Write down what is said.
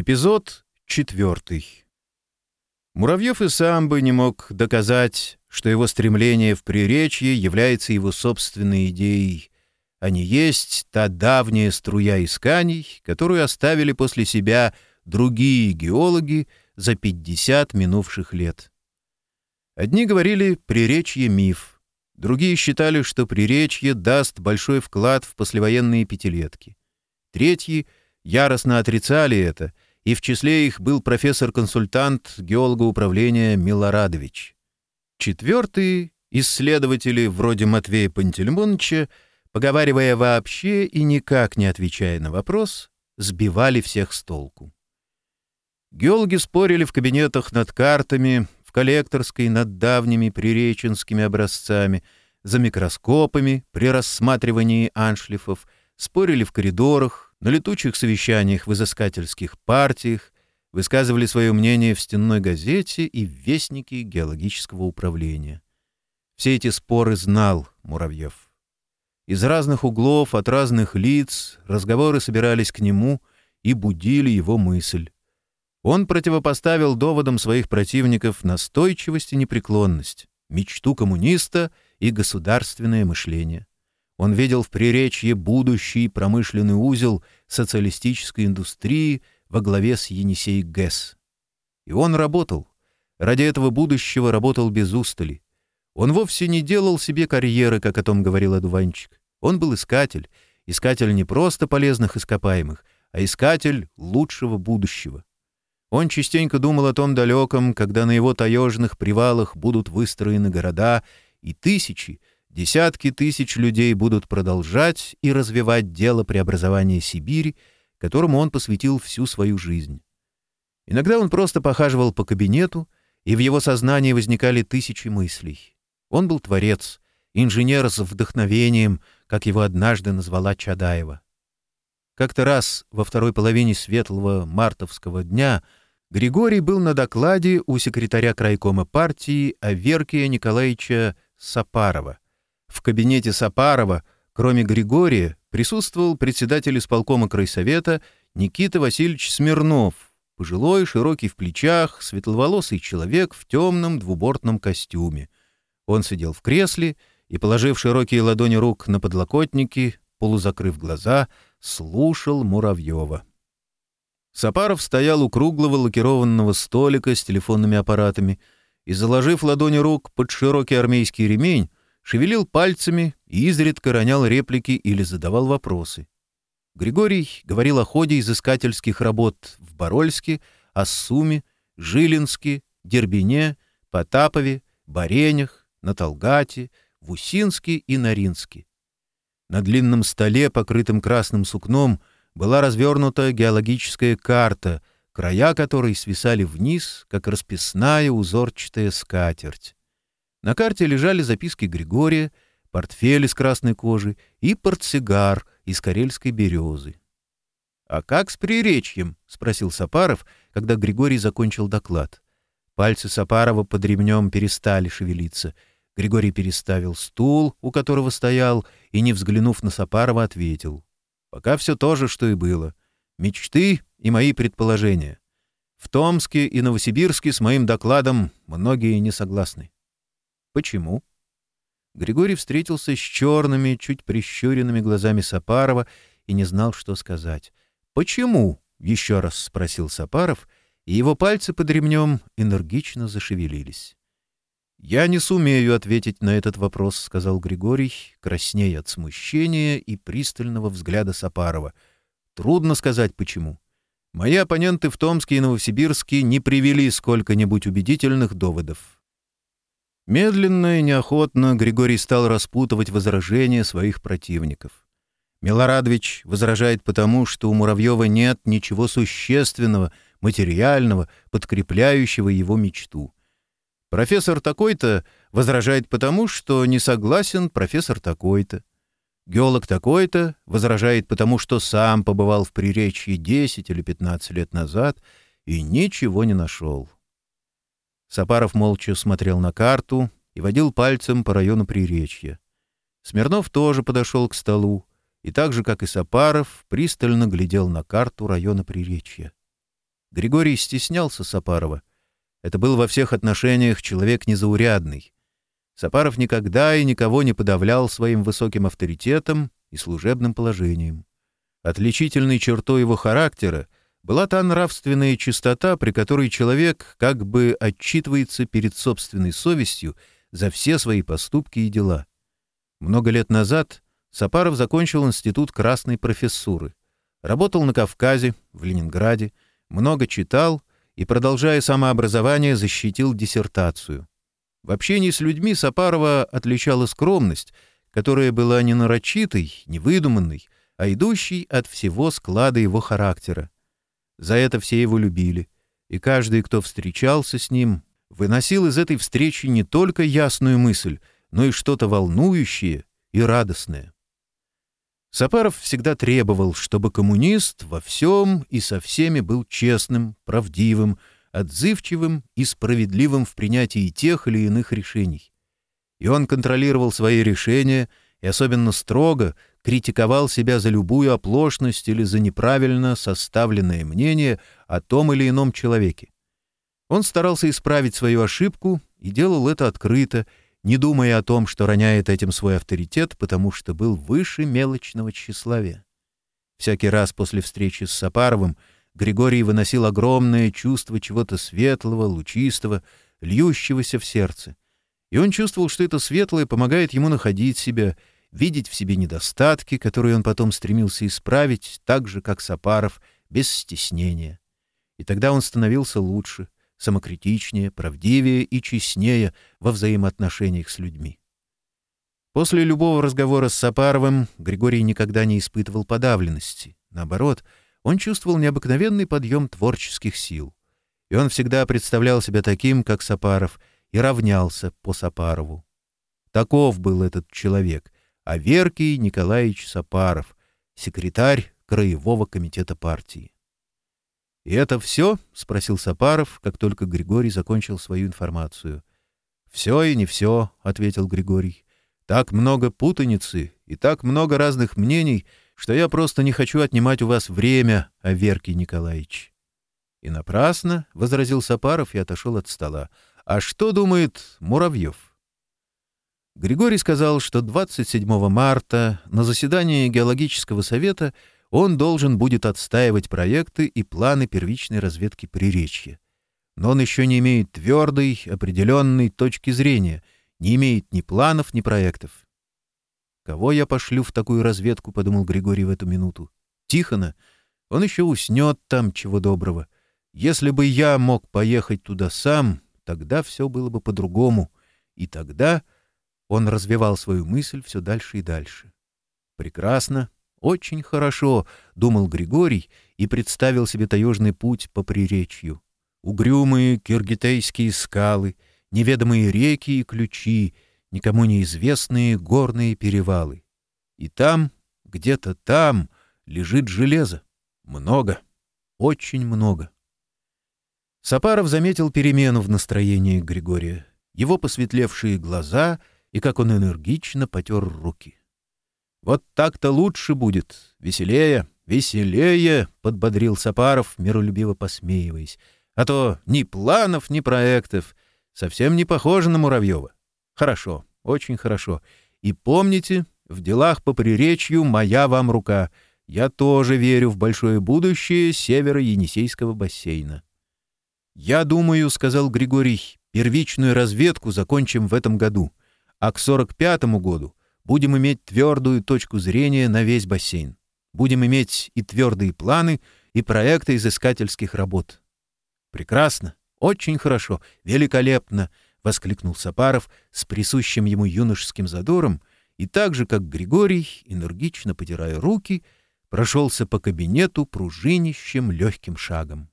Эпизод четвертый. Муравьев и сам бы не мог доказать, что его стремление в приречье является его собственной идеей, а не есть та давняя струя исканий, которую оставили после себя другие геологи за 50 минувших лет. Одни говорили «приречье — миф», другие считали, что приречье даст большой вклад в послевоенные пятилетки. Третьи яростно отрицали это — и в числе их был профессор-консультант геологоуправления Милорадович. Четвертые исследователи вроде Матвея Пантельмоновича, поговаривая вообще и никак не отвечая на вопрос, сбивали всех с толку. Геологи спорили в кабинетах над картами, в коллекторской над давними приреченскими образцами, за микроскопами при рассматривании аншлифов, спорили в коридорах, на летучих совещаниях в изыскательских партиях, высказывали свое мнение в «Стенной газете» и в «Вестнике геологического управления». Все эти споры знал Муравьев. Из разных углов, от разных лиц разговоры собирались к нему и будили его мысль. Он противопоставил доводам своих противников настойчивость и непреклонность, мечту коммуниста и государственное мышление. Он видел в приречье будущий промышленный узел социалистической индустрии во главе с Енисей ГЭС. И он работал. Ради этого будущего работал без устали. Он вовсе не делал себе карьеры, как о том говорил одуванчик. Он был искатель. Искатель не просто полезных ископаемых, а искатель лучшего будущего. Он частенько думал о том далеком, когда на его таежных привалах будут выстроены города, и тысячи, десятки тысяч людей будут продолжать и развивать дело преобразования Сибири, которому он посвятил всю свою жизнь. Иногда он просто похаживал по кабинету, и в его сознании возникали тысячи мыслей. Он был творец, инженер с вдохновением, как его однажды назвала Чадаева. Как-то раз во второй половине светлого мартовского дня Григорий был на докладе у секретаря крайкома партии Аверкия Николаевича Сапарова — в кабинете Сапарова, кроме Григория, присутствовал председатель исполкома крайсовета Никита Васильевич Смирнов, пожилой, широкий в плечах, светловолосый человек в темном двубортном костюме. Он сидел в кресле и, положив широкие ладони рук на подлокотники, полузакрыв глаза, слушал Муравьева. Сапаров стоял у круглого лакированного столика с телефонными аппаратами и, заложив ладони рук под широкий армейский ремень, шевелил пальцами и изредка ронял реплики или задавал вопросы. Григорий говорил о ходе изыскательских работ в Борольске, Ассуме, Жилинске, Дербине, Потапове, Баренях, Наталгате, Вусинске и Наринске. На длинном столе, покрытом красным сукном, была развернута геологическая карта, края которой свисали вниз, как расписная узорчатая скатерть. На карте лежали записки Григория, портфель из красной кожи и портсигар из карельской березы. «А как с приречьем?» — спросил Сапаров, когда Григорий закончил доклад. Пальцы Сапарова под ремнем перестали шевелиться. Григорий переставил стул, у которого стоял, и, не взглянув на Сапарова, ответил. «Пока все то же, что и было. Мечты и мои предположения. В Томске и Новосибирске с моим докладом многие не согласны. Почему? Григорий встретился с черными, чуть прищуренными глазами Сапарова и не знал, что сказать. «Почему?» — еще раз спросил Сапаров, и его пальцы под ремнем энергично зашевелились. «Я не сумею ответить на этот вопрос», — сказал Григорий, краснея от смущения и пристального взгляда Сапарова. «Трудно сказать, почему. Мои оппоненты в Томске и Новосибирске не привели сколько-нибудь убедительных доводов. Медленно и неохотно Григорий стал распутывать возражения своих противников. Милорадович возражает потому, что у Муравьева нет ничего существенного, материального, подкрепляющего его мечту. Профессор такой-то возражает потому, что не согласен профессор такой-то. Геолог такой-то возражает потому, что сам побывал в Приречье 10 или 15 лет назад и ничего не нашел. Сапаров молча смотрел на карту и водил пальцем по району Приречья. Смирнов тоже подошел к столу и так же, как и Сапаров, пристально глядел на карту района Приречья. Григорий стеснялся Сапарова. Это был во всех отношениях человек незаурядный. Сапаров никогда и никого не подавлял своим высоким авторитетом и служебным положением. Отличительной чертой его характера была та нравственная чистота, при которой человек как бы отчитывается перед собственной совестью за все свои поступки и дела. Много лет назад Сапаров закончил Институт красной профессуры. Работал на Кавказе, в Ленинграде, много читал и, продолжая самообразование, защитил диссертацию. В общении с людьми Сапарова отличала скромность, которая была не нарочитой, не выдуманной, а идущей от всего склада его характера. За это все его любили, и каждый, кто встречался с ним, выносил из этой встречи не только ясную мысль, но и что-то волнующее и радостное. Сапаров всегда требовал, чтобы коммунист во всем и со всеми был честным, правдивым, отзывчивым и справедливым в принятии тех или иных решений. И он контролировал свои решения, и особенно строго критиковал себя за любую оплошность или за неправильно составленное мнение о том или ином человеке. Он старался исправить свою ошибку и делал это открыто, не думая о том, что роняет этим свой авторитет, потому что был выше мелочного тщеславия. Всякий раз после встречи с Сапаровым Григорий выносил огромное чувство чего-то светлого, лучистого, льющегося в сердце. И он чувствовал, что это светлое помогает ему находить себя — видеть в себе недостатки, которые он потом стремился исправить, так же, как Сапаров, без стеснения. И тогда он становился лучше, самокритичнее, правдивее и честнее во взаимоотношениях с людьми. После любого разговора с Сапаровым Григорий никогда не испытывал подавленности. Наоборот, он чувствовал необыкновенный подъем творческих сил. И он всегда представлял себя таким, как Сапаров, и равнялся по Сапарову. Таков был этот человек, Аверкий Николаевич Сапаров, секретарь Краевого комитета партии. «И это все?» — спросил Сапаров, как только Григорий закончил свою информацию. «Все и не все», — ответил Григорий. «Так много путаницы и так много разных мнений, что я просто не хочу отнимать у вас время, Аверкий Николаевич». «И напрасно», — возразил Сапаров и отошел от стола. «А что думает Муравьев?» Григорий сказал, что 27 марта на заседании геологического совета он должен будет отстаивать проекты и планы первичной разведки Приречья. Но он еще не имеет твердой, определенной точки зрения, не имеет ни планов, ни проектов. «Кого я пошлю в такую разведку?» — подумал Григорий в эту минуту. «Тихона? Он еще уснет там, чего доброго. Если бы я мог поехать туда сам, тогда все было бы по-другому. И тогда...» Он развивал свою мысль все дальше и дальше. «Прекрасно, очень хорошо», — думал Григорий и представил себе таежный путь по приречью. Угрюмые киргитейские скалы, неведомые реки и ключи, никому неизвестные горные перевалы. И там, где-то там, лежит железо. Много, очень много. Сапаров заметил перемену в настроении Григория. Его посветлевшие глаза — и как он энергично потер руки. «Вот так-то лучше будет! Веселее! Веселее!» — подбодрил Сапаров, миролюбиво посмеиваясь. «А то ни планов, ни проектов. Совсем не похоже на Муравьева. Хорошо, очень хорошо. И помните, в делах по приречью моя вам рука. Я тоже верю в большое будущее северо-енисейского бассейна». «Я думаю», — сказал Григорий, — «первичную разведку закончим в этом году» а к 45 году будем иметь твердую точку зрения на весь бассейн. Будем иметь и твердые планы, и проекты изыскательских работ. Прекрасно, очень хорошо, великолепно, воскликнул Сапаров с присущим ему юношеским задором и так же, как Григорий, энергично потирая руки, прошелся по кабинету пружинищем легким шагом.